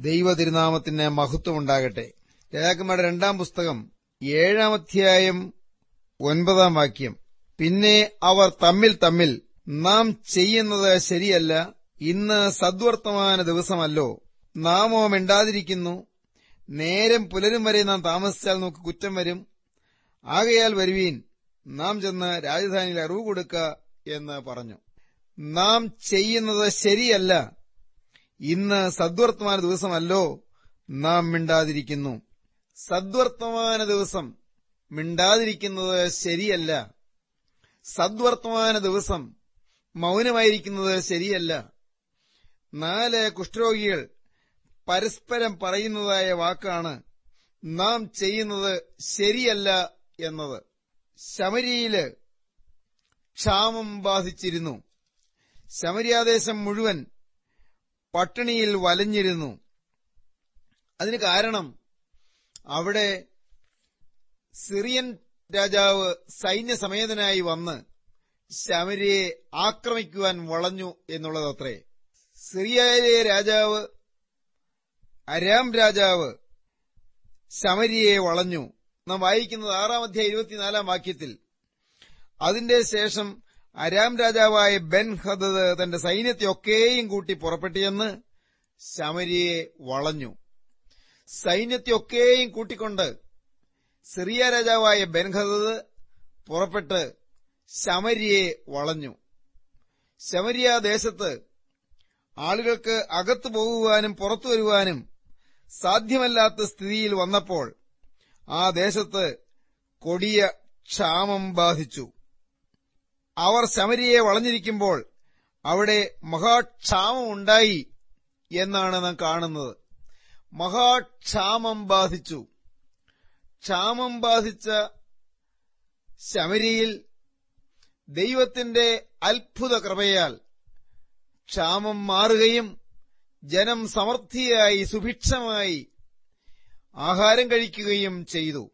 ദൈവ തിരുനാമത്തിന് മഹത്വമുണ്ടാകട്ടെ. രാജാക്കന്മാരുടെ രണ്ടാം പുസ്തകം ഏഴാം അധ്യായം ഒൻപതാം വാക്യം. പിന്നെ അവർ തമ്മിൽ തമ്മിൽ നാം ചെയ്യുന്നത് ശരിയല്ല. ഇന്ന് സദ്വർത്തമാന ദിവസമല്ലോ. നാമോ മിണ്ടാതിരിക്കുന്നു. നേരം പുലരും വരെ നാം താമസിച്ചാൽ നമുക്ക് കുറ്റം വരും. ആകയാൽ വരുവീൻ നാം ചെന്ന് രാജധാനിയിൽ അറിവ് കൊടുക്ക എന്ന് പറഞ്ഞു. നാം ചെയ്യുന്നത് ശരിയല്ല. ഇന്ന് സദ്വർത്തമാന ദിവസമല്ലോ നാം മിണ്ടാതിരിക്കുന്നു. സദ്വർത്തമാന ദിവസം മിണ്ടാതിരിക്കുന്നത് ശരിയല്ല. സദ്വർത്തമാന ദിവസം മൗനമായിരിക്കുന്നത് ശരിയല്ല. നാല് കുഷ്ഠരോഗികൾ പരസ്പരം പറയുന്നതായ വാക്കാണ് നാം ചെയ്യുന്നത് ശരിയല്ല എന്നത്. ശമരിയിൽ ക്ഷാമം ബാധിച്ചിരുന്നു. ശമരിയാദേശം മുഴുവൻ പട്ടിണിയിൽ വലഞ്ഞിരുന്നു. അതിന് കാരണം അവിടെ സിറിയൻ രാജാവ് സൈന്യസമേതനായി വന്ന് ശമരിയെ ആക്രമിക്കുവാൻ വളഞ്ഞു എന്നുള്ളതത്രേ. സിറിയയിലെ രാജാവ് അരാം രാജാവ് ശമരിയെ വളഞ്ഞു. നാം വായിക്കുന്നത് ആറാം അധ്യായ ഇരുപത്തിനാലാം വാക്യത്തിൽ. അതിന്റെ ശേഷം അരാം രാജാവായ ബെൻ ഹദദ് തന്റെ സൈന്യത്തെയൊക്കെയും കൂട്ടി പുറപ്പെട്ടിയെന്ന് ശമരിയെ വളഞ്ഞു. സൈന്യത്തെയൊക്കെയും കൂട്ടിക്കൊണ്ട് സിറിയ രാജാവായ ബെൻഹദദ് പുറപ്പെട്ട് ശമരിയെ വളഞ്ഞു. ശമരിയ ദേശത്ത് ആളുകൾക്ക് അകത്തു പോകുവാനും പുറത്തു വരുവാനും സാധ്യമല്ലാത്ത സ്ഥിതിയിൽ വന്നപ്പോൾ ആ ദേശത്ത് കൊടിയ ക്ഷാമം ബാധിച്ചു. അവർ ശമരിയെ വളഞ്ഞിരിക്കുമ്പോൾ അവിടെ മഹാക്ഷാമം ഉണ്ടായി എന്നാണ് നാം കാണുന്നത്. മഹാക്ഷാമം ബാധിച്ചു. ക്ഷാമം ബാധിച്ച ശമരിയിൽ ദൈവത്തിന്റെ അത്ഭുത കൃപയാൽ ക്ഷാമം മാറുകയും ജനം സമൃദ്ധിയായി സുഭിക്ഷമായി ആഹാരം കഴിക്കുകയും ചെയ്തു.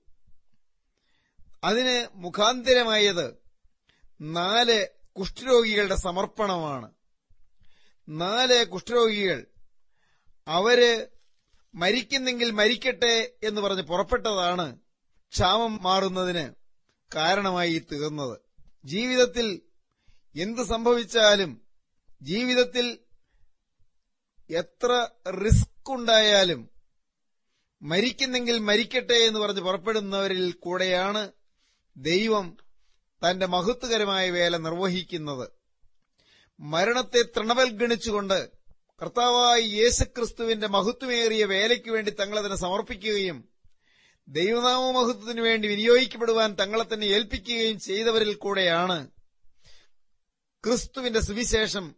അതിന് മുഖാന്തരമായത് നാല് കുഷ്ഠരോഗികളുടെ സമർപ്പണമാണ്. നാല് കുഷ്ഠരോഗികൾ അവർ മരിക്കുന്നെങ്കിൽ മരിക്കട്ടെ എന്ന് പറഞ്ഞ് പുറപ്പെട്ടതാണ് ക്ഷാമം മാറുന്നതിന് കാരണമായി തീർന്നത്. ജീവിതത്തിൽ എന്ത് സംഭവിച്ചാലും ജീവിതത്തിൽ എത്ര റിസ്ക് ഉണ്ടായാലും മരിക്കുന്നെങ്കിൽ മരിക്കട്ടെ എന്ന് പറഞ്ഞ് പുറപ്പെടുന്നവരിൽ കൂടെയാണ് ദൈവം തന്റെ മഹത്വകരമായ വേല നിർവഹിക്കുന്നത്. മരണത്തെ തൃണവൽഗണിച്ചുകൊണ്ട് കർത്താവായ യേശുക്രിസ്തുവിന്റെ മഹത്വമേറിയ വേലയ്ക്കു വേണ്ടി തങ്ങളതിനെ സമർപ്പിക്കുകയും ദൈവനാമ മഹത്വത്തിനു വേണ്ടി വിനിയോഗിക്കപ്പെടുവാൻ തങ്ങളെ തന്നെ ഏൽപ്പിക്കുകയും ചെയ്തവരിൽ കൂടെയാണ് ക്രിസ്തുവിന്റെ സുവിശേഷം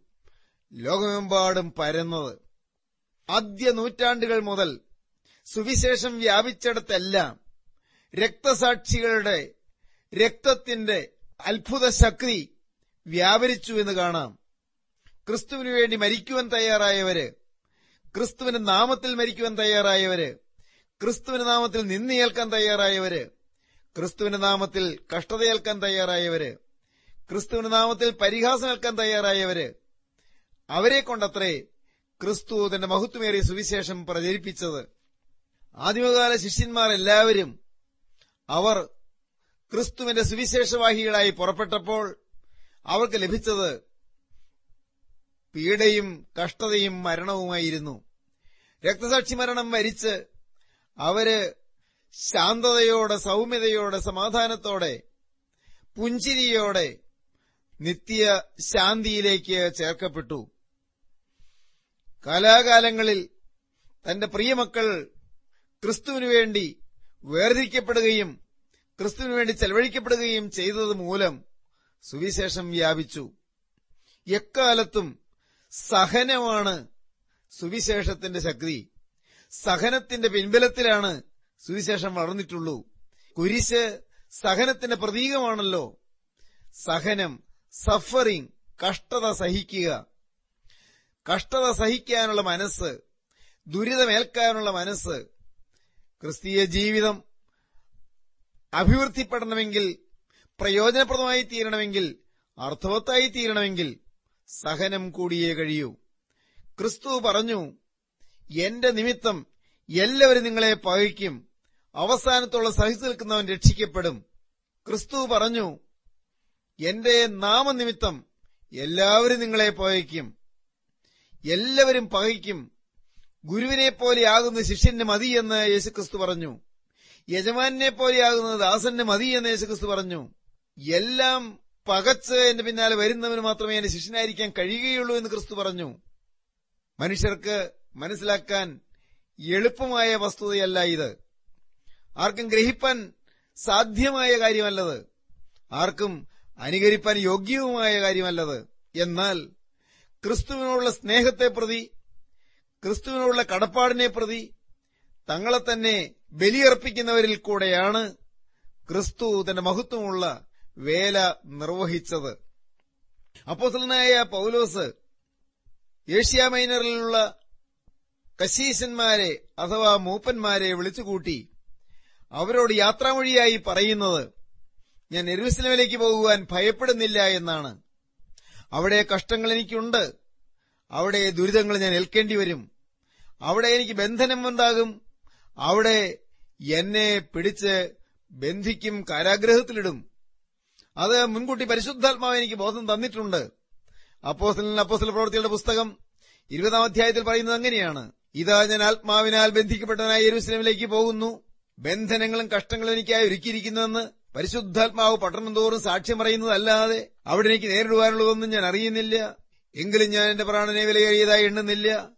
ലോകമെമ്പാടും പരന്നത്. ആദ്യ നൂറ്റാണ്ടുകൾ മുതൽ സുവിശേഷം വ്യാപിച്ചിടത്തെല്ലാം രക്തസാക്ഷികളുടെ രക്തത്തിന്റെ അത്ഭുത ശക്തി വ്യാപരിച്ചു എന്ന് കാണാം. ക്രിസ്തുവിനു വേണ്ടി മരിക്കുവാൻ തയ്യാറായവര് ക്രിസ്തുവിന്റെ നാമത്തിൽ മരിക്കുവാൻ തയ്യാറായവര് ക്രിസ്തുവിന്റെ നാമത്തിൽ നിന്നയേൽക്കാൻ തയ്യാറായവര് ക്രിസ്തുവിന്റെ നാമത്തിൽ കഷ്ടതയേൽക്കാൻ തയ്യാറായവര് ക്രിസ്തുവിന്റെ നാമത്തിൽ പരിഹാസമേൽക്കാൻ തയ്യാറായവര് അവരെ കൊണ്ടത്രേ ക്രിസ്തു തന്റെ മഹത്വമേറിയ സുവിശേഷം പ്രചരിപ്പിച്ചത്. ആദിമകാല ശിഷ്യന്മാരെല്ലാവരും അവർ ക്രിസ്തുവിന്റെ സുവിശേഷവാഹികളായി പുറപ്പെട്ടപ്പോൾ അവർക്ക് ലഭിച്ചത് പീഡയും കഷ്ടതയും മരണവുമായിരുന്നു. രക്തസാക്ഷി മരണം വരിച്ച് അവർ ശാന്തതയോടെ സൗമ്യതയോടെ സമാധാനത്തോടെ പുഞ്ചിരിയോടെ നിത്യ ശാന്തിയിലേക്ക് ചേർക്കപ്പെട്ടു. കാലാകാലങ്ങളിൽ തന്റെ പ്രിയമക്കൾ ക്രിസ്തുവിനുവേണ്ടി വേർതിരിക്കപ്പെടുകയും ക്രിസ്തുവിനു വേണ്ടി ചെലവഴിക്കപ്പെടുകയും ചെയ്തത് മൂലം സുവിശേഷം വ്യാപിച്ചു. എക്കാലത്തും സഹനമാണ് സുവിശേഷത്തിന്റെ ശക്തി. സഹനത്തിന്റെ പിൻബലത്തിലാണ് സുവിശേഷം വളർന്നിട്ടുള്ളൂ. കുരിശ് സഹനത്തിന്റെ പ്രതീകമാണല്ലോ. സഹനം സഫറിംഗ് കഷ്ടത സഹിക്കുക. കഷ്ടത സഹിക്കാനുള്ള മനസ്സ് ദുരിതമേൽക്കാനുള്ള മനസ്സ് ക്രിസ്തീയ ജീവിതം അഭിവൃദ്ധിപ്പെടണമെങ്കിൽ പ്രയോജനപ്രദമായി തീരണമെങ്കിൽ അർത്ഥവത്തായി തീരണമെങ്കിൽ സഹനം കൂടിയേ കഴിയൂ. ക്രിസ്തു പറഞ്ഞു എന്റെ നിമിത്തം എല്ലാവരും നിങ്ങളെ പകയ്ക്കും അവസാനത്തോളം സഹിച്ചു നിൽക്കുന്നവൻ രക്ഷിക്കപ്പെടും. ക്രിസ്തു പറഞ്ഞു എന്റെ നാമനിമിത്തം എല്ലാവരും നിങ്ങളെ പകയ്ക്കും എല്ലാവരും പകയ്ക്കും ഗുരുവിനെ പോലെയാകുന്ന ശിഷ്യന് മതിയെന്ന് യേശുക്രിസ്തു പറഞ്ഞു. യജമാനെ പോലെയാകുന്നത് ദാസന് മതി എന്ന് യേശുക്രിസ്തു പറഞ്ഞു. എല്ലാം പകച്ച് എന്റെ പിന്നാലെ വരുന്നവന് മാത്രമേ എന്റെ ശിഷ്യനായിരിക്കാൻ കഴിയുകയുള്ളൂ എന്ന് ക്രിസ്തു പറഞ്ഞു. മനുഷ്യർക്ക് മനസ്സിലാക്കാൻ എളുപ്പമായ വസ്തുതയല്ല ഇത്. ആർക്കും ഗ്രഹിപ്പാൻ സാധ്യമായ കാര്യമല്ലത്. ആർക്കും അനുകരിപ്പാൻ യോഗ്യവുമായ കാര്യമല്ലത്. എന്നാൽ ക്രിസ്തുവിനോടുള്ള സ്നേഹത്തെ പ്രതി ക്രിസ്തുവിനോടുള്ള കടപ്പാടിനെ പ്രതി തങ്ങളെ തന്നെ ബലിയർപ്പിക്കുന്നവരിൽ കൂടെയാണ് ക്രിസ്തു തന്റെ മഹത്വമുള്ള വേല നിർവഹിച്ചത്. അപ്പോസലനായ പൗലോസ് ഏഷ്യ മൈനറിലുള്ള കശീശന്മാരെ അഥവാ മൂപ്പന്മാരെ വിളിച്ചുകൂട്ടി അവരോട് യാത്രാമൊഴിയായി പറയുന്നത് ഞാൻ എരുസലമിലേക്ക് പോകുവാൻ ഭയപ്പെടുന്നില്ല എന്നാണ്. അവിടെ കഷ്ടങ്ങൾ എനിക്കുണ്ട്. അവിടെ ദുരിതങ്ങൾ ഞാൻ ഏൽക്കേണ്ടി വരും അവിടെ എനിക്ക് ബന്ധനം ഉണ്ടാകും. അവിടെ എന്നെ പിടിച്ച് ബന്ധിക്കും കാരാഗ്രഹത്തിലിടും. അത് മുൻകൂട്ടി പരിശുദ്ധാത്മാവ് എനിക്ക് ബോധം തന്നിട്ടുണ്ട്. അപ്പോസലിന് അപ്പോസൽ പ്രവർത്തികളുടെ പുസ്തകം ഇരുപതാം അധ്യായത്തിൽ പറയുന്നത് അങ്ങനെയാണ്. ഇതാ ഞാൻ ആത്മാവിനാൽ ബന്ധിക്കപ്പെട്ടവനായി യെരൂസലേമിലേക്ക് പോകുന്നു. ബന്ധനങ്ങളും കഷ്ടങ്ങളും എനിക്കായി ഒരുക്കിയിരിക്കുന്നുവെന്ന് പരിശുദ്ധാത്മാവ് പട്ടണം തോറും സാക്ഷ്യം പറയുന്നതല്ലാതെ അവിടെ എനിക്ക് നേരിടുവാനുള്ളതൊന്നും ഞാൻ അറിയുന്നില്ല. എങ്കിലും ഞാൻ എന്റെ പ്രാണനെ വിലയേറിയതായി എണ്ണുന്നില്ല.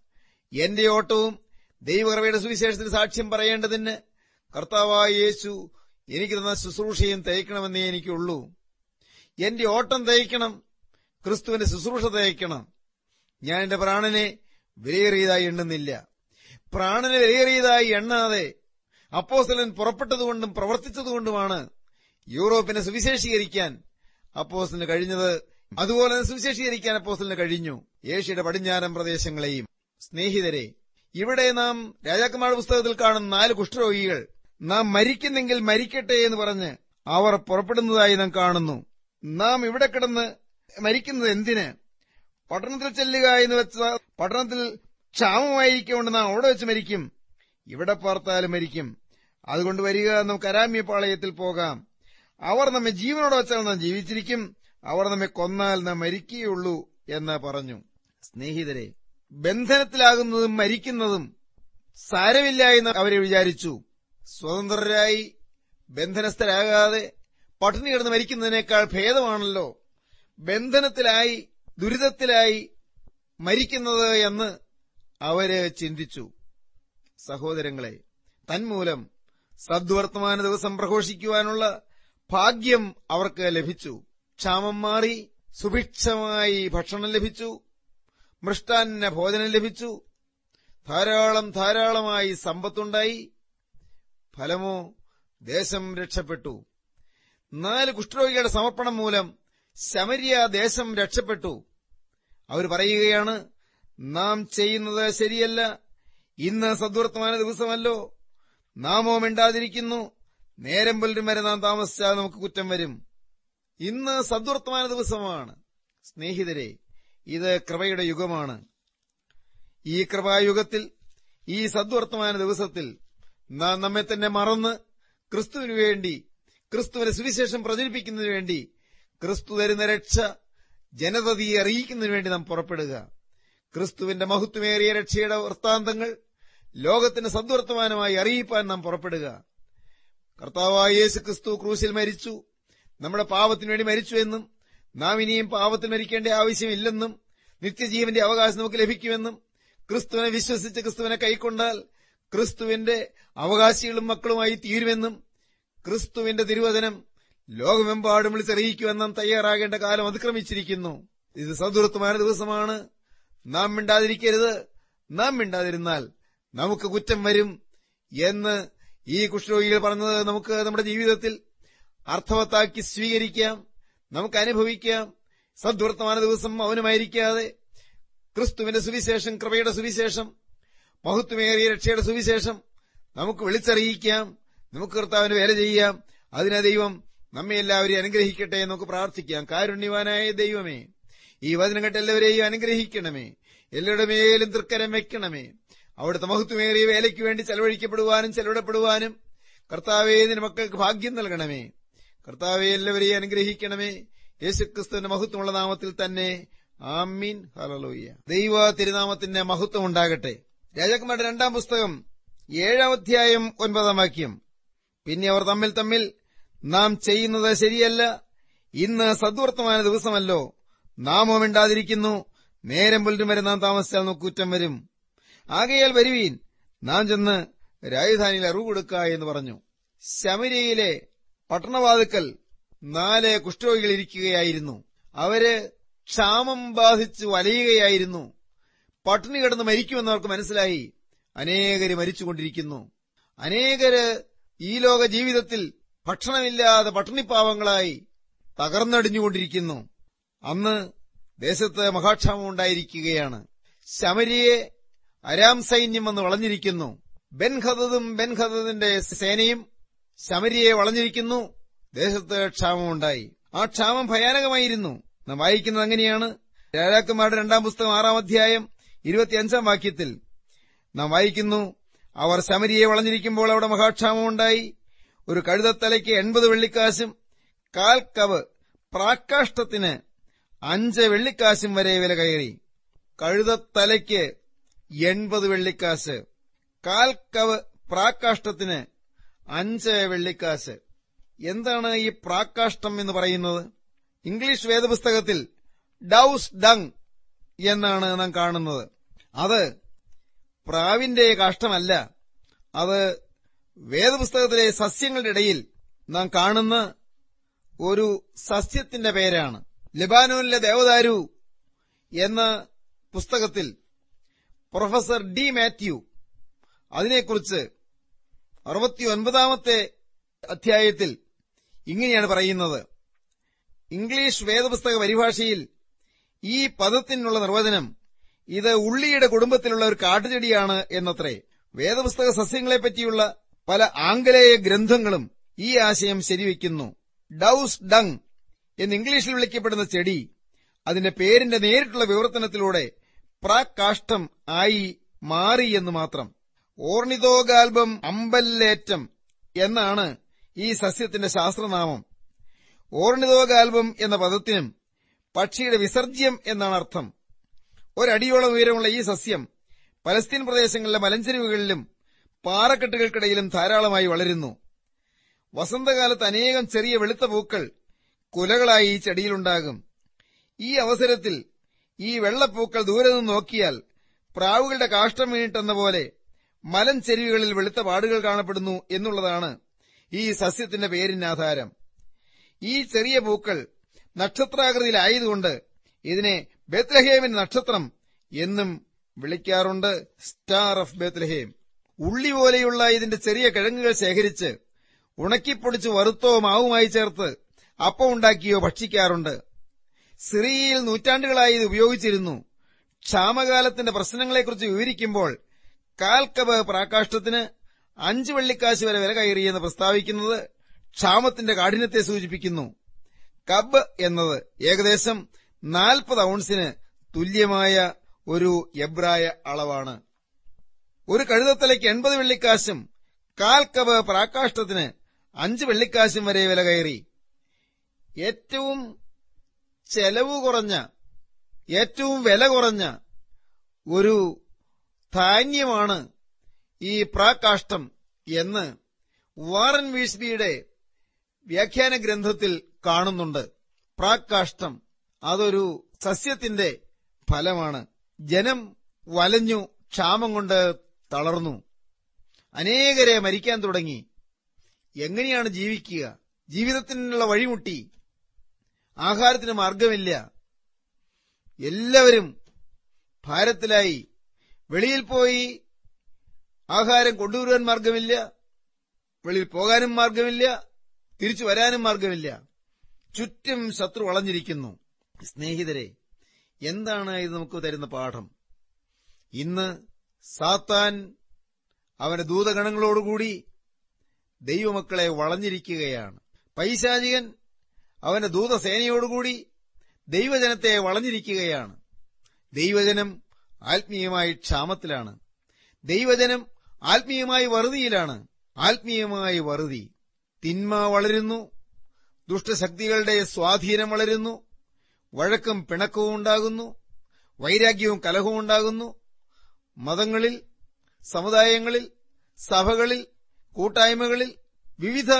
എന്റെ ഓട്ടവും ദൈവകൃപയുടെ സുവിശേഷത്തിന് സാക്ഷ്യം പറയേണ്ടതിന് കർത്താവായ യേശു എനിക്ക് തന്ന ശുശ്രൂഷയും തയ്ക്കണമെന്നേ എനിക്കുള്ളൂ. എന്റെ ഓട്ടം തയ്ക്കണം ക്രിസ്തുവിന്റെ ശുശ്രൂഷ തയ്ക്കണം ഞാൻ എന്റെ പ്രാണനെ വിലയേറിയതായി എണ്ണുന്നില്ല. പ്രാണനെ വിലയേറിയതായി എണ്ണാതെ അപ്പോസലൻ പുറപ്പെട്ടതുകൊണ്ടും പ്രവർത്തിച്ചതുകൊണ്ടുമാണ് യൂറോപ്പിനെ സുവിശേഷീകരിക്കാൻ അപ്പോസലിന് കഴിഞ്ഞത്. അതുപോലെ തന്നെ സുവിശേഷീകരിക്കാൻ അപ്പോസലിന് കഴിഞ്ഞു. ഏഷ്യയുടെ പടിഞ്ഞാറൻ പ്രദേശങ്ങളെയും. സ്നേഹിതരെ ഇവിടെ നാം രാജാക്കന്മാരുടെ പുസ്തകത്തിൽ കാണുന്ന നാല് കുഷ്ഠരോഗികൾ നാം മരിക്കുന്നെങ്കിൽ മരിക്കട്ടെ എന്ന് പറഞ്ഞ് അവർ പുറപ്പെടുന്നതായി നാം കാണുന്നു. നാം ഇവിടെ കിടന്ന് മരിക്കുന്നത് എന്തിന്? പട്ടണത്തിൽ ചെല്ലുക എന്ന് വെച്ചാൽ പട്ടണത്തിൽ ക്ഷാമമായിരിക്കൊണ്ട് നാം അവിടെ വെച്ച് മരിക്കും. ഇവിടെ പാർത്താലും മരിക്കും. അതുകൊണ്ട് വരിക നമുക്ക് അരാമ്യ പാളയത്തിൽ പോകാം. അവർ നമ്മെ ജീവനോടെ വെച്ചാൽ നാം ജീവിച്ചിരിക്കും. അവർ നമ്മെ കൊന്നാൽ നാം മരിക്കുകയുള്ളൂ എന്ന് പറഞ്ഞു. സ്നേഹിതരെ ബന്ധനത്തിലാകുന്നതും മരിക്കുന്നതും സാരമില്ല എന്ന് അവരെ വിചാരിച്ചു. സ്വതന്ത്രരായി ബന്ധനസ്ഥരാകാതെ പട്ടിണി കിടന്ന് മരിക്കുന്നതിനേക്കാൾ ഭേദമാണല്ലോ ബന്ധനത്തിലായി ദുരിതത്തിലായി മരിക്കുന്നത് എന്ന് അവർ ചിന്തിച്ചു. സഹോദരങ്ങളെ തന്മൂലം സദ്വർത്തമാന ദിവസം പ്രഘോഷിക്കുവാനുള്ള ഭാഗ്യം അവർക്ക് ലഭിച്ചു. ക്ഷാമം മാറി സുഭിക്ഷമായി ഭക്ഷണം ലഭിച്ചു. മൃഷ്ടാന്ന ഭോജനം ലഭിച്ചു. ധാരാളം ധാരാളമായി സമ്പത്തുണ്ടായി. ഫലമോ ദേശം രക്ഷപ്പെട്ടു. നാല് കുഷ്ഠരോഗികളുടെ സമർപ്പണം മൂലം ശമരിയ ദേശം രക്ഷപ്പെട്ടു. അവർ പറയുകയാണ് നാം ചെയ്യുന്നത് ശരിയല്ല. ഇന്ന് സദ്വർത്തമാന ദിവസമല്ലോ. നാമോ മിണ്ടാതിരിക്കുന്നു. നേരം പുലരും വരെ നാം താമസിച്ചാൽ നമുക്ക് കുറ്റം വരും. ഇന്ന് സദ്വർത്തമാന ദിവസമാണ്. സ്നേഹിതരെ ഇത് കൃപയുടെ യുഗമാണ്. ഈ കൃപായുഗത്തിൽ ഈ സദ്വർത്തമാന ദിവസത്തിൽ നാം നമ്മെ തന്നെ മറന്ന് ക്രിസ്തുവിനു വേണ്ടി ക്രിസ്തുവിന്റെ സുവിശേഷം പ്രചരിപ്പിക്കുന്നതിനു വേണ്ടി ക്രിസ്തു തരുന്ന രക്ഷ ജനതയെ അറിയിക്കുന്നതിനു വേണ്ടി നാം പുറപ്പെടുക. ക്രിസ്തുവിന്റെ മഹത്വമേറിയ രക്ഷയുടെ വൃത്താന്തങ്ങൾ ലോകത്തിന് സദ്വർത്തമാനമായി അറിയിപ്പാൻ നാം പുറപ്പെടുക. കർത്താവായ യേശു ക്രിസ്തു ക്രൂശിൽ മരിച്ചു. നമ്മുടെ പാവത്തിനുവേണ്ടി മരിച്ചു എന്നും നാം ഇനിയും പാവത്തിൽ മരിക്കേണ്ട ആവശ്യമില്ലെന്നും നിത്യജീവന്റെ അവകാശം നമുക്ക് ലഭിക്കുമെന്നും ക്രിസ്തുവിനെ വിശ്വസിച്ച് ക്രിസ്തുവിനെ കൈക്കൊണ്ടാൽ ക്രിസ്തുവിന്റെ അവകാശികളും മക്കളുമായി തീരുമെന്നും ക്രിസ്തുവിന്റെ തിരുവചനം ലോകമെമ്പാടും വിളിച്ചറിയിക്കുമെന്നും തയ്യാറാകേണ്ട കാലം അതിക്രമിച്ചിരിക്കുന്നു. ഇത് സൗദൃത്വമായ ദിവസമാണ്. നാം മിണ്ടാതിരിക്കരുത്. നാം മിണ്ടാതിരുന്നാൽ നമുക്ക് കുറ്റം വരും എന്ന് ഈ കുഷ്ഠരോഗികൾ പറഞ്ഞത് നമുക്ക് നമ്മുടെ ജീവിതത്തിൽ അർത്ഥവത്താക്കി സ്വീകരിക്കാം. നമുക്ക് അനുഭവിക്കാം സദ്വർത്തമാന ദിവസം മൗനമായിരിക്കാതെ ക്രിസ്തുവിന്റെ സുവിശേഷം കൃപയുടെ സുവിശേഷം മഹത്വമേറിയ രക്ഷയുടെ സുവിശേഷം നമുക്ക് വിളിച്ചറിയിക്കാം. നമുക്ക് കർത്താവിന് വേല ചെയ്യാം. അതിനെ ദൈവം നമ്മെ എല്ലാവരെയും അനുഗ്രഹിക്കട്ടെ നമുക്ക് പ്രാർത്ഥിക്കാം. കാരുണ്യവാനായ ദൈവമേ ഈ വചനം കേട്ട് എല്ലാവരെയും അനുഗ്രഹിക്കണമേ. എല്ലാവരുടെ മേലും തൃക്കരം വെക്കണമേ. അവിടുത്തെ മഹത്വമേറിയ വേലയ്ക്ക് വേണ്ടി ചെലവഴിക്കപ്പെടുവാനും ചെലവിടപ്പെടുവാനും കർത്താവേ നിന്റെ മക്കൾക്ക് ഭാഗ്യം നൽകണമേ. കർത്താവെ എല്ലാവരെയും അനുഗ്രഹിക്കണമേ. യേശുക്രിസ്തുവിന്റെ മഹത്വമുള്ള നാമത്തിൽ തന്നെ. ആമീൻ. ഹലലോയ്യ ദൈവ തിരുനാമത്തിന്റെ മഹത്വം ഉണ്ടാകട്ടെ. രാജാക്കന്മാരുടെ രണ്ടാം പുസ്തകം ഏഴാം അധ്യായം ഒൻപതാം വാക്യം. പിന്നെ അവർ തമ്മിൽ തമ്മിൽ നാം ചെയ്യുന്നത് ശരിയല്ല. ഇന്ന് സദ്വർത്തമാന ദിവസമല്ലോ. നാമോ മിണ്ടാതിരിക്കുന്നു. നേരം പുലരും വരെ നാം താമസിച്ചാൽ നമുക്ക് വരും. ആകയാൽ വരുവീൻ. നാം ചെന്ന് രാജധാനിയിൽ അറിവ് കൊടുക്ക എന്ന് പറഞ്ഞു. ശമരിയിലെ പട്ടണവാതുക്കൽ നാല് കുഷ്ഠരോഗികൾ ഇരിക്കുകയായിരുന്നു അവർ ക്ഷാമം ബാധിച്ച് വലയുകയായിരുന്നു. പട്ടിണി കിടന്ന് മരിക്കുമെന്ന് അവർക്ക് മനസ്സിലായി. അനേകര് മരിച്ചുകൊണ്ടിരിക്കുന്നു. അനേകര് ഈ ലോക ജീവിതത്തിൽ ഭക്ഷണമില്ലാതെ പട്ടിണിപ്പാവങ്ങളായി തകർന്നടിഞ്ഞുകൊണ്ടിരിക്കുന്നു. അന്ന് ദേശത്ത് മഹാക്ഷാമം ഉണ്ടായിരിക്കുകയാണ്. ശമരിയെ അരാം സൈന്യം വന്ന് വളഞ്ഞിരിക്കുന്നു. ബെൻഹദതും ബെൻഹദദിന്റെ സേനയും ശമരിയെ വളഞ്ഞിരിക്കുന്നു. ദേശത്ത് ക്ഷാമമുണ്ടായി ആ ക്ഷാമം ഭയാനകമായിരുന്നു. നാം വായിക്കുന്നത് അങ്ങനെയാണ്. രാജാക്കന്മാരുടെ രണ്ടാം പുസ്തകം ആറാം അധ്യായം ഇരുപത്തിയഞ്ചാം വാക്യത്തിൽ നാം വായിക്കുന്നു അവർ ശമരിയെ വളഞ്ഞിരിക്കുമ്പോൾ അവിടെ മഹാക്ഷാമമുണ്ടായി ഒരു കഴുതത്തലയ്ക്ക് എൺപത് വെള്ളിക്കാശും കാൽ കവ് പ്രാക്കാഷ്ടത്തിന് അഞ്ച് വെള്ളിക്കാശും വരെ വില കയറി. കഴുതത്തലയ്ക്ക് എൺപത് വെള്ളിക്കാശ് കാൽ കവ് പ്രാക്കാഷ്ടത്തിന് അഞ്ച് വെള്ളിക്കാശ്. എന്താണ് ഈ പ്രാകാഷ്ടം എന്ന് പറയുന്നത്? ഇംഗ്ലീഷ് വേദപുസ്തകത്തിൽ ഡൌസ് ഡങ് എന്നാണ് നാം കാണുന്നത്. അത് പ്രാവിന്റെ കാഷ്ടമല്ല അത് വേദപുസ്തകത്തിലെ സസ്യങ്ങളുടെ ഇടയിൽ നാം കാണുന്ന ഒരു സസ്യത്തിന്റെ പേരാണ്. ലെബാനോനിലെ ദേവദാരു എന്ന പുസ്തകത്തിൽ പ്രൊഫസർ ഡി മാത്യു അതിനെക്കുറിച്ച് അറുപത്തിയൊൻപതാമത്തെ അധ്യായത്തിൽ ഇങ്ങനെയാണ് പറയുന്നത്. ഇംഗ്ലീഷ് വേദപുസ്തക പരിഭാഷയിൽ ഈ പദത്തിനുള്ള നിർവചനം ഇത് ഉള്ളിയുടെ കുടുംബത്തിലുള്ള ഒരു കാട്ടുചെടിയാണ് എന്നത്രേ. വേദപുസ്തക സസ്യങ്ങളെപ്പറ്റിയുള്ള പല ആംഗലേയ ഗ്രന്ഥങ്ങളും ഈ ആശയം ശരിവയ്ക്കുന്നു ഡൌസ് ഡങ് എന്ന് ഇംഗ്ലീഷിൽ വിളിക്കപ്പെടുന്ന ചെടി അതിന്റെ പേരിന്റെ നേരിട്ടുള്ള വിവർത്തനത്തിലൂടെ പ്രാക്കാഷ്ടം ആയി മാറി എന്ന് മാത്രം. ഓർണിതോഗാൽബം അമ്പല്ലേറ്റം എന്നാണ് ഈ സസ്യത്തിന്റെ ശാസ്ത്രനാമം. ഓർണിതോഗാൽബം എന്ന പദത്തിനും പക്ഷിയുടെ വിസർജ്യം എന്നാണ് അർത്ഥം. ഒരടിയോളം ഉയരമുള്ള ഈ സസ്യം പലസ്തീൻ പ്രദേശങ്ങളിലെ മലഞ്ചെരിവുകളിലും പാറക്കെട്ടുകൾക്കിടയിലും ധാരാളമായി വളരുന്നു. വസന്തകാലത്ത് അനേകം ചെറിയ വെളുത്ത പൂക്കൾ കുലകളായി ഈ ചെടിയിലുണ്ടാകും. ഈ അവസരത്തിൽ ഈ വെള്ളപ്പൂക്കൾ ദൂരെ നിന്ന് നോക്കിയാൽ പ്രാവുകളുടെ കാഷ്ടം വീണിട്ടെന്ന പോലെ മലഞ്ചെരിവുകളിൽ വെളുത്ത പാടുകൾ കാണപ്പെടുന്നു എന്നുള്ളതാണ് ഈ സസ്യത്തിന്റെ പേരിന് ആധാരം ഈ ചെറിയ പൂക്കൾ നക്ഷത്രാകൃതിയിലായതുകൊണ്ട് ഇതിനെ ബേത്ലഹേമിൻ നക്ഷത്രം എന്നും വിളിക്കാറുണ്ട്. സ്റ്റാർ ഓഫ് ബേത്ലഹേം ഉള്ളി പോലെയുള്ള ഇതിന്റെ ചെറിയ കിഴങ്ങുകൾ ശേഖരിച്ച് ഉണക്കിപ്പൊടിച്ച് വറുത്തോ മാവുമായി ചേർത്ത് അപ്പം ഉണ്ടാക്കിയോ ഭക്ഷിക്കാറുണ്ട്. സിറിയയിൽ നൂറ്റാണ്ടുകളായി ഇത് ഉപയോഗിച്ചിരുന്നു. ക്ഷാമകാലത്തിന്റെ പ്രശ്നങ്ങളെക്കുറിച്ച് വിവരിക്കുമ്പോൾ കാൽക്കബ് പ്രാകാഷ്ടത്തിന് അഞ്ച് വെള്ളിക്കാശ് വരെ വില കയറിയെന്ന് പ്രസ്താവിക്കുന്നത് ക്ഷാമത്തിന്റെ കാഠിന്യത്തെ സൂചിപ്പിക്കുന്നു. കബ് എന്നത് ഏകദേശം നാൽപ്പത് ഔൺസിന് തുല്യമായ ഒരു എബ്രായ അളവാണ്. ഒരു കഴുതത്തലയ്ക്ക് എൺപത് വെള്ളിക്കാശും കാൽ കബ് പ്രാകാഷ്ടത്തിന് അഞ്ച് വെള്ളിക്കാശും വരെ വില കയറി. ഏറ്റവും ചെലവ് കുറഞ്ഞ ഏറ്റവും വില കുറഞ്ഞ ഒരു ധാന്യമാണ് ഈ പ്രാകാഷ്ടം എന്ന് വാറൻ വീസ്ബിയുടെ വ്യാഖ്യാന ഗ്രന്ഥത്തിൽ കാണുന്നുണ്ട്. പ്രാകാഷ്ടം അതൊരു സസ്യത്തിന്റെ ഫലമാണ്. ജനം വലഞ്ഞു ക്ഷാമം കൊണ്ട് തളർന്നു. അനേകരെ മരിക്കാൻ തുടങ്ങി. എങ്ങനെയാണ് ജീവിക്കുക? ജീവിതത്തിനുള്ള വഴിമുട്ടി. ആഹാരത്തിന് മാർഗമില്ല എല്ലാവരും ഭാരത്തിലായി വെളിയിൽ പോയി ആഹാരം കൊണ്ടുവരുവാൻ മാർഗമില്ല വെളിയിൽ പോകാനും മാർഗമില്ല തിരിച്ചു വരാനും മാർഗമില്ല ചുറ്റും ശത്രു വളഞ്ഞിരിക്കുന്നു. സ്നേഹിതരെ എന്താണ് ഇത് നമുക്ക് തരുന്ന പാഠം? ഇന്ന് സാത്താൻ അവന്റെ ദൂതഗണങ്ങളോടുകൂടി ദൈവമക്കളെ വളഞ്ഞിരിക്കുകയാണ്. പൈശാചികൻ അവന്റെ ദൂതസേനയോടുകൂടി ദൈവജനത്തെ വളഞ്ഞിരിക്കുകയാണ്. ദൈവജനം ആത്മീയമായി ക്ഷാമത്തിലാണ്. ദൈവജനം ആത്മീയമായി വറുതിയിലാണ്. ആത്മീയമായി വറുതി. തിന്മ വളരുന്നു. ദുഷ്ടശക്തികളുടെ സ്വാധീനം വളരുന്നു. വഴക്കും പിണക്കവും ഉണ്ടാകുന്നു. വൈരാഗ്യവും കലഹവും ഉണ്ടാകുന്നു. മതങ്ങളിൽ സമുദായങ്ങളിൽ സഭകളിൽ കൂട്ടായ്മകളിൽ വിവിധ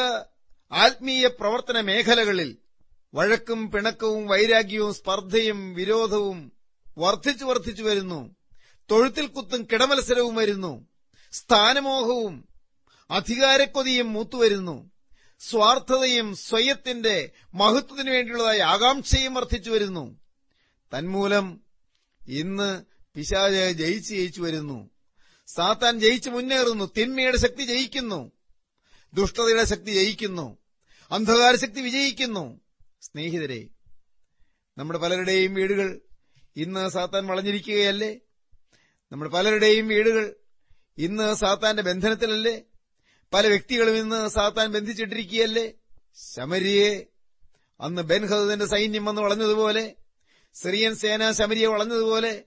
ആത്മീയ പ്രവർത്തന മേഖലകളിൽ വഴക്കും പിണക്കവും വൈരാഗ്യവും സ്പർദ്ധയും വിരോധവും വർദ്ധിച്ചു വർദ്ധിച്ചു വരുന്നു. തൊഴുത്തിൽ കുത്തും കിടമത്സരവും വരുന്നു. സ്ഥാനമോഹവും അധികാരക്കൊതിയും മൂത്തുവരുന്നു സ്വാർത്ഥതയും സ്വയത്തിന്റെ മഹത്വത്തിനു വേണ്ടിയുള്ളതായ ആകാംക്ഷയും വർദ്ധിച്ചു വരുന്നു. തന്മൂലം ഇന്ന് പിശാജ് ജയിച്ച് ജയിച്ചു വരുന്നു. സാത്താൻ ജയിച്ച് മുന്നേറുന്നു. തിന്മയുടെ ശക്തി ജയിക്കുന്നു. ദുഷ്ടതയുടെ ശക്തി ജയിക്കുന്നു. അന്ധകാര ശക്തി വിജയിക്കുന്നു. സ്നേഹിതരെ നമ്മുടെ പലരുടെയും വീടുകൾ ഇന്ന് സാത്താൻ വളഞ്ഞിരിക്കുകയല്ലേ? നമ്മൾ പലരുടെയും വീടുകൾ ഇന്ന് സാത്താന്റെ ബന്ധനത്തിലല്ലേ? പല വ്യക്തികളും ഇന്ന് സാത്താൻ ബന്ധിച്ചിട്ടിരിക്കുകയല്ലേ? ശമരിയെ അന്ന് ബെൻഹദന്റെ സൈന്യം വന്ന് വളഞ്ഞതുപോലെ സിറിയൻ സേന ശമരിയെ വളഞ്ഞതുപോലെ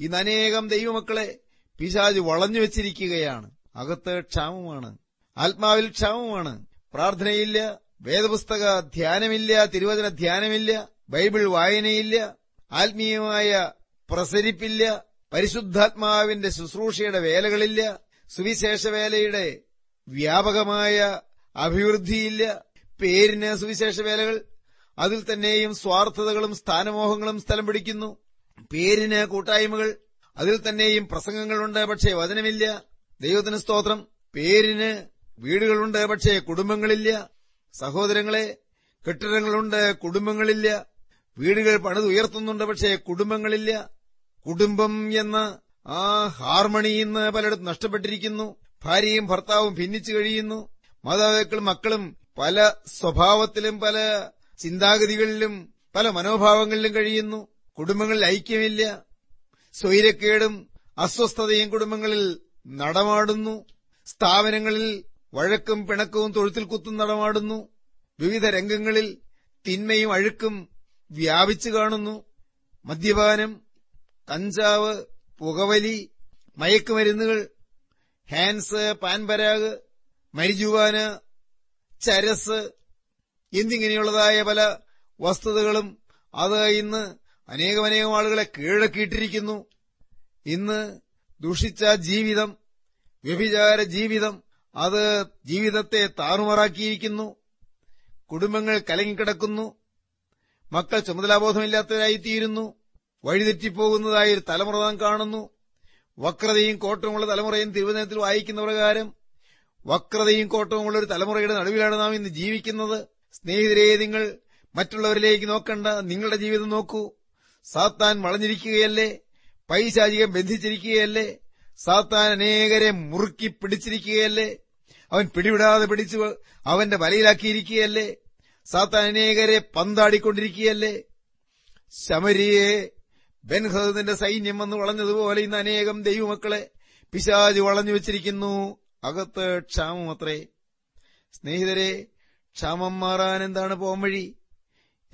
ഇന്ന് അനേകം ദൈവമക്കളെ പിശാജ് വളഞ്ഞു വെച്ചിരിക്കുകയാണ്. അകത്ത് ക്ഷാമമാണ് ആത്മാവിൽ ക്ഷാമമാണ്. പ്രാർത്ഥനയില്ല വേദപുസ്തക ധ്യാനമില്ല തിരുവചന ധ്യാനമില്ല ബൈബിൾ വായനയില്ല ആത്മീയമായ പ്രസരിപ്പില്ല പരിശുദ്ധാത്മാവിന്റെ ശുശ്രൂഷയുടെ വേലകളില്ല സുവിശേഷ വേലയുടെ വ്യാപകമായ അഭിവൃദ്ധിയില്ല. പേരിന് സുവിശേഷ വേലകൾ അതിൽ തന്നെയും സ്വാർത്ഥതകളും സ്ഥാനമോഹങ്ങളും സ്ഥലം പിടിക്കുന്നു. പേരിന് കൂട്ടായ്മകൾ അതിൽ തന്നെയും പ്രസംഗങ്ങളുണ്ട് പക്ഷേ വചനമില്ല. ദൈവത്തിന് സ്തോത്രം. പേരിന് വീടുകളുണ്ട് പക്ഷേ കുടുംബങ്ങളില്ല. സഹോദരങ്ങളെ കെട്ടിടങ്ങളുണ്ട് കുടുംബങ്ങളില്ല. വീടുകൾ പണിതുയർത്തുന്നുണ്ട് പക്ഷേ കുടുംബങ്ങളില്ല. കുടുംബം എന്ന ആ ഹാർമണി ഇന്ന് പലയിടത്തും നഷ്ടപ്പെട്ടിരിക്കുന്നു. ഭാര്യയും ഭർത്താവും ഭിന്നിച്ചു കഴിയുന്നു. മാതാപിതാക്കളും മക്കളും പല സ്വഭാവത്തിലും പല ചിന്താഗതികളിലും പല മനോഭാവങ്ങളിലും കഴിയുന്നു. കുടുംബങ്ങളിൽ ഐക്യമില്ല. സ്വൈരക്കേടും അസ്വസ്ഥതയും കുടുംബങ്ങളിൽ നടമാടുന്നു. സ്ഥാപനങ്ങളിൽ വഴക്കും പിണക്കവും തൊഴുത്തിൽ കുത്തും നടമാടുന്നു. വിവിധ രംഗങ്ങളിൽ തിന്മയും അഴുക്കും വ്യാപിച്ചു കാണുന്നു. മദ്യപാനം കഞ്ചാവ് പുകവലി മയക്കുമരുന്നുകൾ ഹാൻസ് പാൻപരാഗ് മരിജുവാന ചരസ് എന്നിങ്ങനെയുള്ളതായ പല വസ്തുതകളും അത് ഇന്ന് അനേകമനേകം ആളുകളെ കീഴടക്കിയിട്ടിരിക്കുന്നു. ഇന്ന് ദുഷിച്ച ജീവിതം വ്യഭിചാര ജീവിതം അത് ജീവിതത്തെ താറുമാറാക്കിയിരിക്കുന്നു. കുടുംബങ്ങൾ കലങ്ങിക്കിടക്കുന്നു. മക്കൾ ചുമതലാബോധമില്ലാത്തവരായിത്തീരുന്നു. വഴിതെറ്റിപ്പോകുന്നതായ ഒരു തലമുറ നാം കാണുന്നു. വക്രതയും കോട്ടവുമുള്ള തലമുറയും തിരുവനന്തപുരത്തിൽ വായിക്കുന്ന പ്രകാരം വക്രതയും കോട്ടവുമുള്ള ഒരു തലമുറയുടെ നടുവിലാണ് നാം ഇന്ന് ജീവിക്കുന്നത്. സ്നേഹിതരെ നിങ്ങൾ മറ്റുള്ളവരിലേക്ക് നോക്കണ്ട. നിങ്ങളുടെ ജീവിതം നോക്കൂ. സാത്താൻ വളഞ്ഞിരിക്കുകയല്ലേ? പൈശാചികം ബന്ധിച്ചിരിക്കുകയല്ലേ? സാത്താൻ അനേകരെ മുറുക്കി പിടിച്ചിരിക്കുകയല്ലേ? അവൻ പിടിവിടാതെ പിടിച്ചു അവന്റെ വലയിലാക്കിയിരിക്കുകയല്ലേ? സാത്താൻ അനേകരെ പന്താടിക്കൊണ്ടിരിക്കുകയല്ലേ? ശമരിയെ ബെൻഹദിന്റെ സൈന്യം വന്ന് വളഞ്ഞതുപോലെ ഇന്ന് അനേകം ദൈവമക്കളെ പിശാജ് വളഞ്ഞു വെച്ചിരിക്കുന്നു. അകത്ത് ക്ഷാമമത്രേ സ്നേഹിതരെ ക്ഷാമം മാറാൻ എന്താണ് പോംവഴി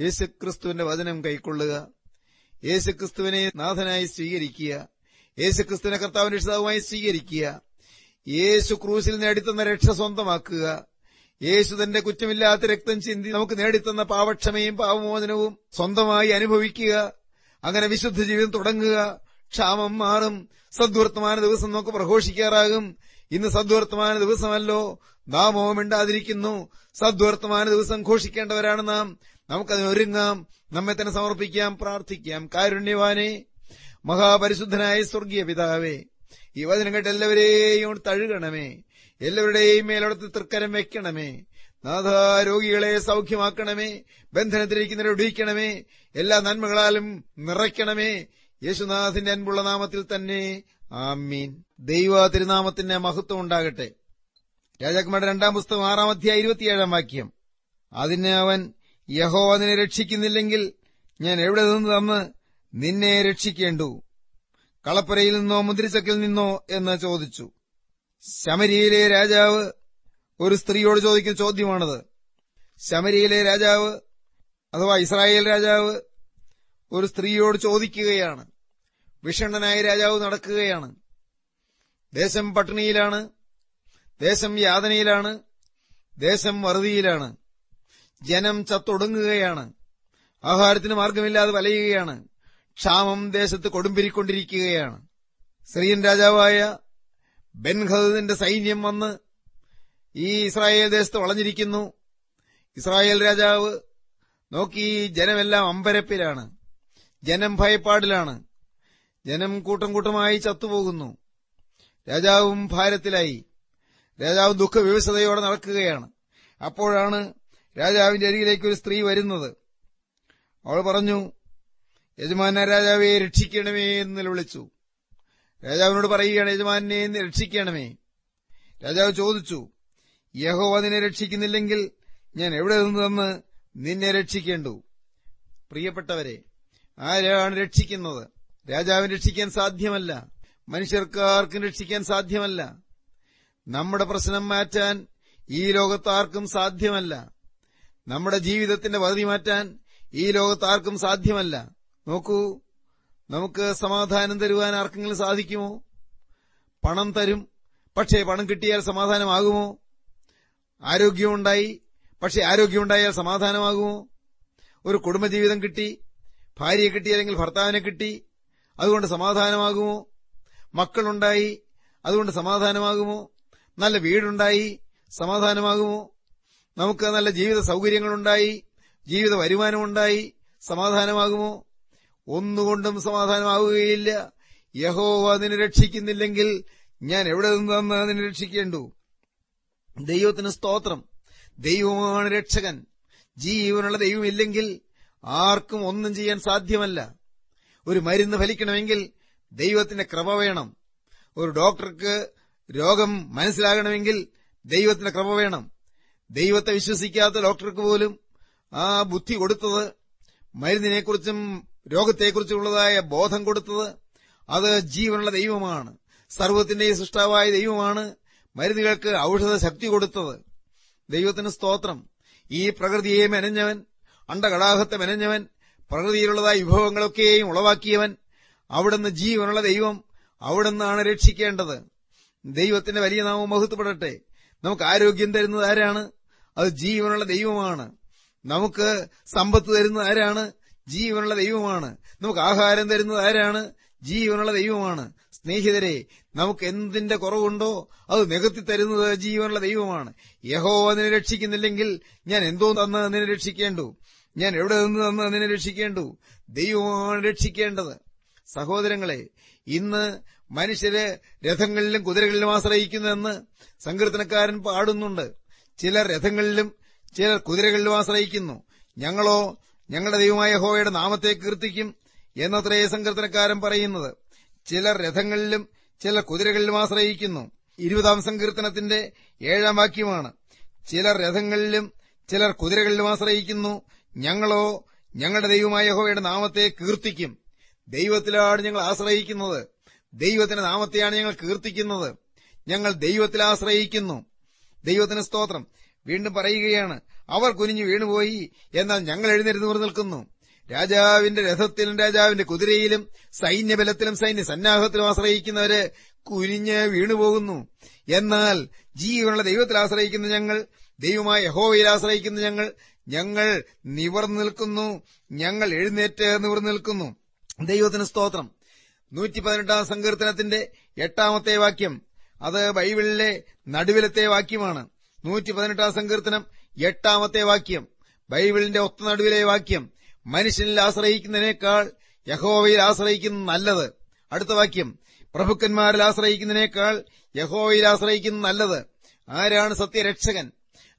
യേശുക്രിസ്തുവിന്റെ വചനം കൈക്കൊള്ളുക. യേശുക്രിസ്തുവിനെ നാഥനായി സ്വീകരിക്കുക. യേശുക്രിസ്തുവിനെ കർത്താവിന്റെ രക്ഷിതാവുമായി സ്വീകരിക്കുക. യേശു ക്രൂശിൽ നേടിത്തന്ന രക്ഷ സ്വന്തമാക്കുക. യേശു തന്റെ കുറ്റമില്ലാത്ത രക്തം ചിന്തി നമുക്ക് നേടിത്തന്ന പാവക്ഷമയും പാവമോചനവും സ്വന്തമായി അനുഭവിക്കുക. അങ്ങനെ വിശുദ്ധ ജീവിതം തുടങ്ങുക. ക്ഷാമം മാറും. സദ്വർത്തമാന ദിവസം നമുക്ക് പ്രഘോഷിക്കാറാകും. ഇന്ന് സദ്വർത്തമാന ദിവസമല്ലോ. നാമോ മിണ്ടാതിരിക്കുന്നു. സദ്വർത്തമാന ദിവസം ഘോഷിക്കേണ്ടവരാണ് നാം. നമുക്കതിന് ഒരുങ്ങാം. നമ്മെ തന്നെ സമർപ്പിക്കാം പ്രാർത്ഥിക്കാം. കാരുണ്യവാനെ മഹാപരിശുദ്ധനായ സ്വർഗീയ പിതാവേ ഈ വചനം കേട്ട് എല്ലാവരെയും തഴുകണമേ. എല്ലാവരുടെയും മേലടത്ത് തൃക്കരം വെക്കണമേ നാഥ രോഗികളെ സൗഖ്യമാക്കണമേ. ബന്ധനത്തിലിരിക്കുന്നവരെ ഒടിയിക്കണമേ എല്ലാ നന്മകളാലും നിറയ്ക്കണമേ. യേശുനാഥിന്റെ അൻപുള്ള നാമത്തിൽ തന്നെ ആമീൻ. ദൈവ തിരുനാമത്തിന്റെ മഹത്വം ഉണ്ടാകട്ടെ. രാജാക്കുമാരുടെ രണ്ടാം പുസ്തകം ആറാം അധ്യായ ഇരുപത്തിയേഴാം വാക്യം. അതിന് അവൻ യഹോ അതിനെ രക്ഷിക്കുന്നില്ലെങ്കിൽ ഞാൻ എവിടെ നിന്ന് തന്ന് നിന്നെ രക്ഷിക്കേണ്ടു? കളപ്പുരയിൽ നിന്നോ മുന്തിരിച്ചക്കിൽ നിന്നോ? എന്ന് ചോദിച്ചു. ശമരിയിലെ രാജാവ് ഒരു സ്ത്രീയോട് ചോദിക്കുന്ന ചോദ്യമാണത്. ശമരിയിലെ രാജാവ് അഥവാ ഇസ്രായേൽ രാജാവ് ഒരു സ്ത്രീയോട് ചോദിക്കുകയാണ്. വിഷണ്ണനായ രാജാവ് നടക്കുകയാണ്. ദേശം പട്ടിണിയിലാണ്. ദേശം യാതനയിലാണ്. ദേശം വറുതിയിലാണ്. ജനം ചത്തൊടുങ്ങുകയാണ്. ആഹാരത്തിന് മാർഗമില്ലാതെ വലയുകയാണ്. ക്ഷാമം ദേശത്ത് കൊടുമ്പിരിക്കൊണ്ടിരിക്കുകയാണ്. സിറിയൻ രാജാവായ ബെൻഹദിന്റെ സൈന്യം വന്ന് ഈ ഇസ്രായേൽ ദേശത്ത് വളഞ്ഞിരിക്കുന്നു. ഇസ്രായേൽ രാജാവ് നോക്കി ജനമെല്ലാം അമ്പരപ്പിലാണ്. ജനം ഭയപ്പാടിലാണ്. ജനം കൂട്ടം കൂട്ടമായി ചത്തുപോകുന്നു. രാജാവും ഭാരത്തിലായി. രാജാവ് ദുഃഖവിവശതയോടെ നടക്കുകയാണ്. അപ്പോഴാണ് രാജാവിന്റെ അരികിലേക്ക് ഒരു സ്ത്രീ വരുന്നത്. അവൾ പറഞ്ഞു യജമാന രാജാവെ രക്ഷിക്കണമേ എന്ന് നിലവിളിച്ചു രാജാവിനോട് പറയുകയാണ് യജമാനെ രക്ഷിക്കണമേ. രാജാവ് ചോദിച്ചു യഹോവ നിന്നെ രക്ഷിക്കുന്നില്ലെങ്കിൽ ഞാൻ എവിടെ നിന്ന് നിന്നെ രക്ഷിക്കേണ്ടു? പ്രിയപ്പെട്ടവരെ ആരാണ് രക്ഷിക്കുന്നത്? രാജാവിന് രക്ഷിക്കാൻ സാധ്യമല്ല. മനുഷ്യർക്കാർക്കും രക്ഷിക്കാൻ സാധ്യമല്ല. നമ്മുടെ പ്രശ്നം മാറ്റാൻ ഈ ലോകത്താർക്കും സാധ്യമല്ല. നമ്മുടെ ജീവിതത്തിന്റെ പദവി മാറ്റാൻ ഈ ലോകത്താർക്കും സാധ്യമല്ല. നോക്കൂ നമുക്ക് സമാധാനം തരുവാൻ ആർക്കെങ്കിലും സാധിക്കുമോ? പണം തരും പക്ഷേ പണം കിട്ടിയാൽ സമാധാനമാകുമോ? ആരോഗ്യമുണ്ടായി പക്ഷേ ആരോഗ്യമുണ്ടായാൽ സമാധാനമാകുമോ? ഒരു കുടുംബജീവിതം കിട്ടി ഭാര്യയെ കിട്ടി അല്ലെങ്കിൽ ഭർത്താവിനെ കിട്ടി അതുകൊണ്ട് സമാധാനമാകുമോ? മക്കളുണ്ടായി അതുകൊണ്ട് സമാധാനമാകുമോ? നല്ല വീടുണ്ടായി സമാധാനമാകുമോ? നമുക്ക് നല്ല ജീവിത സൗകര്യങ്ങളുണ്ടായി ജീവിത വരുമാനമുണ്ടായി സമാധാനമാകുമോ? ഒന്നുകൊണ്ടും സമാധാനമാവുകയില്ല. യഹോവ അതിനെ രക്ഷിക്കുന്നില്ലെങ്കിൽ ഞാൻ എവിടെ നിന്നാണ് അതിനെ രക്ഷിക്കേണ്ടു ദൈവത്തിന് സ്തോത്രം. ദൈവമാണ് രക്ഷകൻ. ജീവനുള്ള ദൈവമില്ലെങ്കിൽ ആർക്കും ഒന്നും ചെയ്യാൻ സാധ്യമല്ല. ഒരു മരുന്ന് ഫലിക്കണമെങ്കിൽ ദൈവത്തിന്റെ ക്രമ വേണം. ഒരു ഡോക്ടർക്ക് രോഗം മനസ്സിലാകണമെങ്കിൽ ദൈവത്തിന്റെ ക്രമ വേണം. ദൈവത്തെ വിശ്വസിക്കാത്ത ഡോക്ടർക്ക് പോലും ആ ബുദ്ധി കൊടുത്തത് മരുന്നിനെക്കുറിച്ചും രോഗത്തെക്കുറിച്ചുള്ളതായ ബോധം കൊടുത്തത് അത് ജീവനുള്ള ദൈവമാണ്. സർവത്തിന്റെയും സൃഷ്ടാവായ ദൈവമാണ്. മരുന്നുകൾക്ക് ഔഷധ ശക്തി കൊടുത്തത് ദൈവത്തിന് സ്തോത്രം. ഈ പ്രകൃതിയെ മെനഞ്ഞവൻ അണ്ടകടാഹത്തെ മെനഞ്ഞവൻ പ്രകൃതിയിലുള്ളതായ വിഭവങ്ങളൊക്കെയും ഉളവാക്കിയവൻ അവിടുന്ന് ജീവനുള്ള ദൈവം അവിടുന്നാണ് രക്ഷിക്കേണ്ടത്. ദൈവത്തിന്റെ വലിയ നാമം മഹത്വപ്പെടട്ടെ. നമുക്ക് ആരോഗ്യം തരുന്നത് ആരാണ്? അത് ജീവനുള്ള ദൈവമാണ്. നമുക്ക് സമ്പത്ത് തരുന്നത് ആരാണ്? ജീവനുള്ള ദൈവമാണ്. നമുക്ക് ആഹാരം തരുന്നത് ആരാണ്? ജീവനുള്ള ദൈവമാണ്. സ്നേഹിതരെ നമുക്ക് എന്തിന്റെ കുറവുണ്ടോ അത് നികത്തി തരുന്നത് ജീവനുള്ള ദൈവമാണ്. യഹോ അതിനെ രക്ഷിക്കുന്നില്ലെങ്കിൽ ഞാൻ എന്തോ തന്ന് അതിനെ രക്ഷിക്കേണ്ടു. ഞാൻ എവിടെ നിന്ന് തന്ന് അതിനെ രക്ഷിക്കേണ്ടു. ദൈവമാണ് രക്ഷിക്കേണ്ടത്. സഹോദരങ്ങളെ ഇന്ന് മനുഷ്യര് രഥങ്ങളിലും കുതിരകളിലും ആശ്രയിക്കുന്നുവെന്ന് സങ്കീർത്തനക്കാരൻ പാടുന്നുണ്ട്. ചിലർ രഥങ്ങളിലും ചിലർ കുതിരകളിലും ആശ്രയിക്കുന്നു. ഞങ്ങളോ ഞങ്ങളുടെ ദൈവമായ ഹോവയുടെ നാമത്തെ കീർത്തിക്കും എന്നത്രേ സങ്കീർത്തനക്കാരൻ പറയുന്നത്. ചിലർ രഥങ്ങളിലും ചിലർ കുതിരകളിലും ആശ്രയിക്കുന്നു. ഇരുപതാം സങ്കീർത്തനത്തിന്റെ ഏഴാം വാക്യമാണ്. ചിലർ രഥങ്ങളിലും ചിലർ കുതിരകളിലും ആശ്രയിക്കുന്നു. ഞങ്ങളോ ഞങ്ങളുടെ ദൈവമായ ഹോവയുടെ നാമത്തെ കീർത്തിക്കും. ദൈവത്തിലാണ് ഞങ്ങൾ ആശ്രയിക്കുന്നത്. ദൈവത്തിന്റെ നാമത്തെയാണ് ഞങ്ങൾ കീർത്തിക്കുന്നത്. ഞങ്ങൾ ദൈവത്തിൽ ആശ്രയിക്കുന്നു. ദൈവത്തിന് സ്തോത്രം. വീണ്ടും പറയുകയാണ്. അവർ കുനിഞ്ഞു വീണുപോയി. എന്നാൽ ഞങ്ങൾ എഴുന്നേറ്റ് നിൽക്കുന്നു രാജാവിന്റെ രഥത്തിലും രാജാവിന്റെ കുതിരയിലും സൈന്യബലത്തിലും സൈന്യ സന്നാഹത്തിലും ആശ്രയിക്കുന്നവര് കുനിഞ്ഞ് വീണുപോകുന്നു. എന്നാൽ ജീവനുള്ള ദൈവത്തിൽ ആശ്രയിക്കുന്ന ഞങ്ങൾ ദൈവമായ യഹോവയിൽ ആശ്രയിക്കുന്ന ഞങ്ങൾ ഞങ്ങൾ നിവർന്നു നിൽക്കുന്നു ഞങ്ങൾ എഴുന്നേറ്റ് നിവർന്നു നിൽക്കുന്നു ദൈവത്തിന് സ്തോത്രം. നൂറ്റി പതിനെട്ടാം സങ്കീർത്തനത്തിന്റെ എട്ടാമത്തെ വാക്യം. അത് ബൈബിളിലെ നടുവിലത്തെ വാക്യമാണ്. നൂറ്റി പതിനെട്ടാം സങ്കീർത്തനം എട്ടാമത്തെ വാക്യം ബൈബിളിന്റെ ഒത്തനടുവിലെ വാക്യം മനുഷ്യനിൽ ആശ്രയിക്കുന്നതിനേക്കാൾ യഹോവയിൽ ആശ്രയിക്കുന്നത് നല്ലത്. അടുത്ത വാക്യം പ്രഭുക്കന്മാരിൽ ആശ്രയിക്കുന്നതിനേക്കാൾ യഹോവയിൽ ആശ്രയിക്കുന്നത് നല്ലത്. ആരാണ് സത്യരക്ഷകൻ?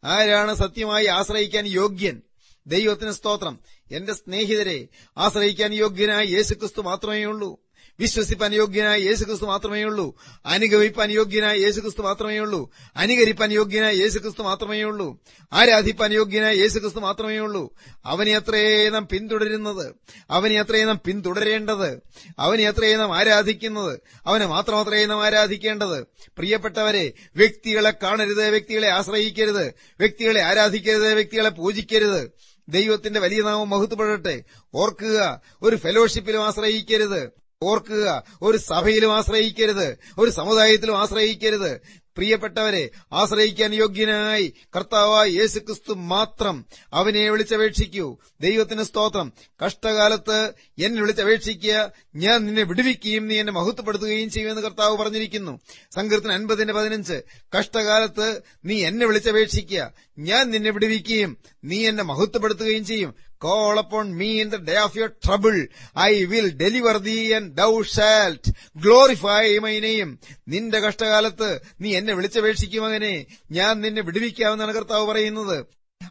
ആരാണ് സത്യമായി ആശ്രയിക്കാൻ യോഗ്യൻ? ദൈവത്തിന് സ്തോത്രം. എന്റെ സ്നേഹിതരെ ആശ്രയിക്കാൻ യോഗ്യനായ യേശുക്രിസ്തു മാത്രമേ ഉള്ളൂ വിശ്വസിപ്പാൻ യോഗ്യനായ യേശുക്രിസ്തു മാത്രമേ ഉള്ളൂ അനുഗമിപ്പാൻ യോഗ്യനായ യേശുക്രിസ്തു മാത്രമേ ഉള്ളൂ അനുകരിപ്പാൻ യോഗ്യനായ യേശുക്രിസ്തു മാത്രമേ ഉള്ളൂ ആരാധിപ്പാൻ യോഗ്യനായ യേശുക്രിസ്തു മാത്രമേ ഉള്ളൂ അവനെ അത്രയേ നാം പിന്തുടരുന്നത് അവനെ അത്രയേ നാം പിന്തുടരേണ്ടത് അവനെ അത്രയേ നാം ആരാധിക്കുന്നത് അവനെ മാത്രം അത്രയേ നാം ആരാധിക്കേണ്ടത്. പ്രിയപ്പെട്ടവരെ വ്യക്തികളെ കാണരുത് വ്യക്തികളെ ആശ്രയിക്കരുത് വ്യക്തികളെ ആരാധിക്കരുത് വ്യക്തികളെ പൂജിക്കരുത്. ദൈവത്തിന്റെ വലിയ നാമം മഹത്വപ്പെടട്ടെ. ഓർക്കുക ഒരു ഫെലോഷിപ്പിലും ആശ്രയിക്കരുത്. ഓർക്കുക ഒരു സഭയിലും ആശ്രയിക്കരുത് ഒരു സമുദായത്തിലും ആശ്രയിക്കരുത്. പ്രിയപ്പെട്ടവരെ ആശ്രയിക്കാൻ യോഗ്യനായി കർത്താവായ യേശുക്രിസ്തു മാത്രം അവനെ വിളിച്ചപേക്ഷിക്കൂ. ദൈവത്തിന് സ്തോത്രം. കഷ്ടകാലത്ത് എന്നെ വിളിച്ചപേക്ഷിക്കുക ഞാൻ നിന്നെ വിടുവിക്കുകയും നീ എന്നെ മഹത്വപ്പെടുത്തുകയും ചെയ്യുമെന്ന് കർത്താവ് പറഞ്ഞിരിക്കുന്നു. സങ്കീർത്തന അൻപതിന്റെ പതിനഞ്ച്. കഷ്ടകാലത്ത് നീ എന്നെ വിളിച്ചപേക്ഷിക്കുക ഞാൻ നിന്നെ വിടുവിക്കുകയും നീ എന്നെ മഹത്വപ്പെടുത്തുകയും ചെയ്യും. Call upon me in the day of your trouble I will deliver thee and thou shalt glorify മൈനെയും. നിന്റെ കഷ്ടകാലത്ത് നീ എന്നെ വിളിച്ചപേക്ഷിക്കും അങ്ങനെ ഞാൻ നിന്നെ വിടുവിക്കാമെന്നാണ് കർത്താവ് പറയുന്നത്.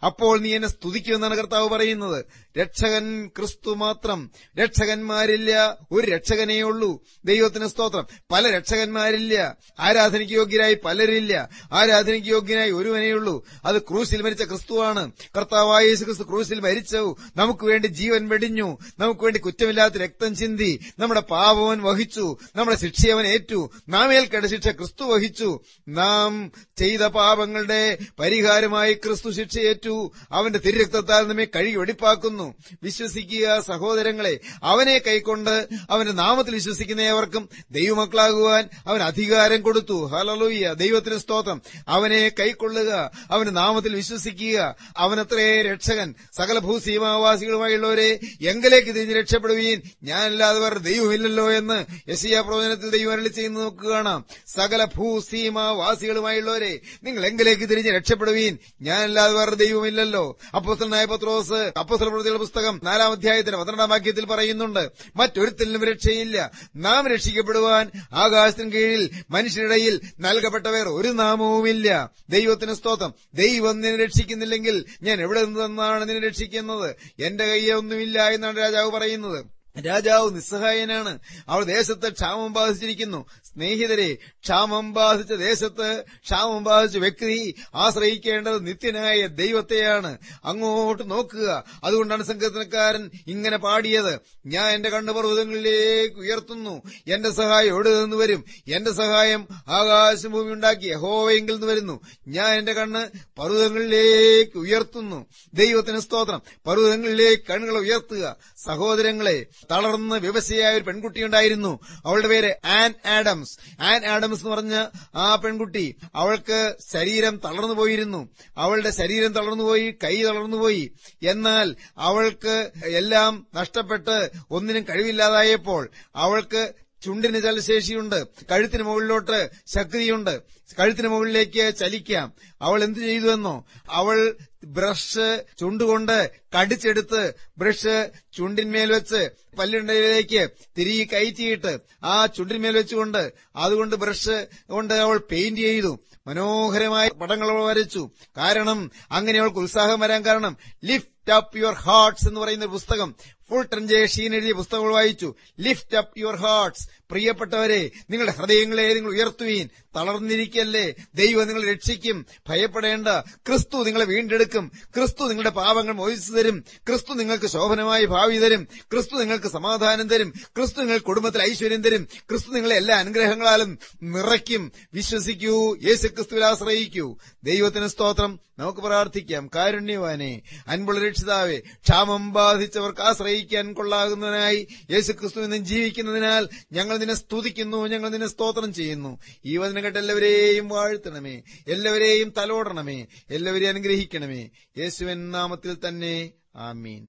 അപ്പോൾ നീ എന്നെ സ്തുതിക്കുമെന്നാണ് കർത്താവ് പറയുന്നത്. രക്ഷകൻ ക്രിസ്തു മാത്രം. രക്ഷകന്മാരില്ല. ഒരു രക്ഷകനേ ഉള്ളൂ. ദൈവത്തിന് സ്തോത്രം. പല രക്ഷകന്മാരില്ല. ആരാധനയ്ക്ക് യോഗ്യരായി പലരില്ല. ആരാധനയ്ക്ക് യോഗ്യനായി ഒരുവനേ ഉള്ളൂ. അത് ക്രൂശിൽ മരിച്ച ക്രിസ്തുവാണ്. കർത്താവായ യേശു ക്രിസ്തു ക്രൂശിൽ മരിച്ചു. നമുക്ക് വേണ്ടി ജീവൻ വെടിഞ്ഞു. നമുക്ക് വേണ്ടി കുറ്റമില്ലാത്ത രക്തം ചിന്തി. നമ്മുടെ പാപവൻ വഹിച്ചു. നമ്മുടെ ശിക്ഷയവൻ ഏറ്റു. നാം ശിക്ഷ ക്രിസ്തു വഹിച്ചു. നാം ചെയ്ത പാപങ്ങളുടെ പരിഹാരമായി ക്രിസ്തു ശിക്ഷയേറ്റു. അവന്റെ തിരുരക്തത്താൽ നമ്മെ കഴുകി വെടിപ്പാക്കുന്നു. വിശ്വസിക്കുക സഹോദരങ്ങളെ അവനെ കൈക്കൊണ്ട് അവന്റെ നാമത്തിൽ വിശ്വസിക്കുന്ന ഏവർക്കും ദൈവമക്കളാകുവാൻ അവൻ അധികാരം കൊടുത്തു. ഹലലൂയ്യ ദൈവത്തിന് സ്തോത്രം. അവനെ കൈക്കൊള്ളുക അവന്റെ നാമത്തിൽ വിശ്വസിക്കുക. അവനത്രേ രക്ഷകൻ. സകല ഭൂസീമാവാസികളുമായുള്ളവരെ എങ്കിലേക്ക് തിരിഞ്ഞ് രക്ഷപ്പെടുകയും ഞാനല്ലാതെ വേറെ ദൈവമില്ലല്ലോ എന്ന് യശിയ പ്രവചനത്തിൽ ദൈവം അരളി ചെയ്യുന്നത് നമുക്ക് കാണാം. സകല ഭൂസീമാവാസികളുമായുള്ളവരെ നിങ്ങൾ എങ്കിലേക്ക് തിരിഞ്ഞ് രക്ഷപ്പെടുകയും ഞാനല്ലാതെ വേറെ ദൈവമില്ലല്ലോ. അപ്പോസ്റ്റലായ പത്രോസ് അപ്പോസ്റ്റൽ പ്രവൃത്തിയുടെ പുസ്തകം നാലാം അധ്യായത്തിന് പന്ത്രണ്ടാം വാക്യത്തിൽ പറയുന്നുണ്ട് മറ്റൊരുത്തലിനും രക്ഷയില്ല. നാം രക്ഷിക്കപ്പെടുവാൻ ആകാശത്തിന് കീഴിൽ മനുഷ്യരിടയിൽ നൽകപ്പെട്ടവർ ഒരു നാമവുമില്ല. ദൈവത്തിന് സ്തോത്രം. ദൈവം നിന്നെ രക്ഷിക്കുന്നില്ലെങ്കിൽ ഞാൻ എവിടെ നിന്നാണ് നിന്നെ രക്ഷിക്കുന്നത്? എന്റെ കയ്യൊന്നുമില്ല എന്നാണ് രാജാവ് പറയുന്നത്. രാജാവ് നിസ്സഹായനാണ്. അവൾ ദേശത്ത് ക്ഷാമം ബാധിച്ചിരിക്കുന്നു. സ്നേഹിതരെ ക്ഷാമം ബാധിച്ച ദേശത്ത് ക്ഷാമം ബാധിച്ച വ്യക്തി ആശ്രയിക്കേണ്ടത് നിത്യനായ ദൈവത്തെയാണ്. അങ്ങോട്ട് നോക്കുക. അതുകൊണ്ടാണ് സംഘത്തിനക്കാരൻ ഇങ്ങനെ പാടിയത്. ഞാൻ എന്റെ കണ്ണുപർവതങ്ങളിലേക്ക് ഉയർത്തുന്നു. എന്റെ സഹായം എവിടെ നിന്ന് വരും? എന്റെ സഹായം ആകാശം ഭൂമി ഉണ്ടാക്കി യഹോവയെങ്കിൽ നിന്ന് വരുന്നു. ഞാൻ എന്റെ കണ്ണ് പർവതങ്ങളിലേക്ക് ഉയർത്തുന്നു. ദൈവത്തിന് സ്തോത്രം. പർവതങ്ങളിലേക്ക് കണ്ണുകൾ ഉയർത്തുക. സഹോദരങ്ങളെ തളർന്ന് വ്യവസായ ഒരു പെൺകുട്ടി ഉണ്ടായിരുന്നു. അവളുടെ പേര് ആൻ ആഡംസ്. ആൻ ആഡംസ് എന്ന് പറഞ്ഞ ആ പെൺകുട്ടി അവൾക്ക് ശരീരം തളർന്നു പോയിരുന്നു. അവളുടെ ശരീരം തളർന്നുപോയി കൈ തളർന്നുപോയി എന്നാൽ അവൾക്ക് എല്ലാം നഷ്ടപ്പെട്ട് ഒന്നിനും കഴിവില്ലാതായപ്പോൾ അവൾക്ക് ചുണ്ടിന് ചലശേഷിയുണ്ട് കഴുത്തിന് മുകളിലോട്ട് ശക്തിയുണ്ട്. കഴുത്തിന് മുകളിലേക്ക് ചലിക്കാം. അവൾ എന്ത് ചെയ്തുവെന്നോ? അവൾ ബ്രഷ് ചുണ്ടുകൊണ്ട് കടിച്ചെടുത്ത് ബ്രഷ് ചുണ്ടിന്മേൽ വെച്ച് പല്ലുണ്ടയിലേക്ക് തിരികെ കയറ്റിയിട്ട് ആ ചുണ്ടിന്മേൽ വെച്ചുകൊണ്ട് അതുകൊണ്ട് ബ്രഷ് കൊണ്ട് അവൾ പെയിന്റ് ചെയ്തു. മനോഹരമായ പടങ്ങൾ അവൾ വരച്ചു. കാരണം അങ്ങനെ അവൾക്ക് ഉത്സാഹം വരാൻ കാരണം ലിഫ്റ്റ് അപ്പ് യുവർ ഹാർട്ട്സ് എന്ന് പറയുന്ന പുസ്തകം ഫുൾ ടൺജെ ഷീൻ എഴുതിയ പുസ്തകങ്ങൾ വായിച്ചു. ലിഫ്റ്റ് അപ്പ് യുവർ ഹാർട്ട്സ് പ്രിയപ്പെട്ടവരെ നിങ്ങളുടെ ഹൃദയങ്ങളെ നിങ്ങൾ ഉയർത്തുവീൻ. തളർന്നിരിക്കല്ലേ. ദൈവം നിങ്ങളെ രക്ഷിക്കും. ഭയപ്പെടേണ്ട. ക്രിസ്തു നിങ്ങളെ വീണ്ടെടുക്കും. ക്രിസ്തു നിങ്ങളുടെ പാപങ്ങൾ മോചിച്ചു തരും. ക്രിസ്തു നിങ്ങൾക്ക് ശോഭനമായ ഭാവി തരും. ക്രിസ്തു നിങ്ങൾക്ക് സമാധാനം തരും. ക്രിസ്തു നിങ്ങൾ കുടുംബത്തിൽ ഐശ്വര്യം തരും. ക്രിസ്തു നിങ്ങളെ എല്ലാ അനുഗ്രഹങ്ങളാലും നിറയ്ക്കും. വിശ്വസിക്കൂ. യേശു ക്രിസ്തുവിൽ ആശ്രയിക്കൂ. ദൈവത്തിന് സ്തോത്രം. നമുക്ക് പ്രാർത്ഥിക്കാം. കാരുണ്യവാനെ അൻപുള്ള രക്ഷിതാവെ ക്ഷാമം ബാധിച്ചവർക്ക് ആശ്രയിക്കാൻ കൊള്ളാകുന്നതിനായി യേശു ക്രിസ്തു നിന്നും ജീവിക്കുന്നതിനാൽ ഞങ്ങൾ നിന്നെ സ്തുതിക്കുന്നു ഞങ്ങൾ നിന്നെ സ്തോത്രം ചെയ്യുന്നു. ഈ വചനം കേട്ട് എല്ലാവരെയും വാഴ്ത്തണമേ എല്ലാവരെയും തലോടണമേ എല്ലാവരെയും അനുഗ്രഹിക്കണമേ. യേശുവൻ നാമത്തിൽ തന്നെ ആമീൻ.